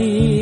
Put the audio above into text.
ti.